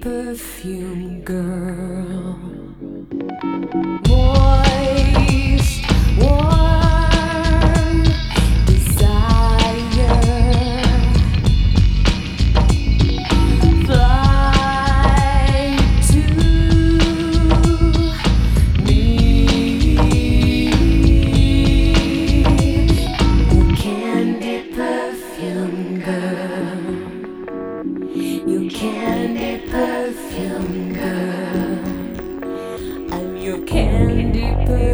perfume girl. Warm desire. Fly to me. Candy perfume girl. You can't. deeper.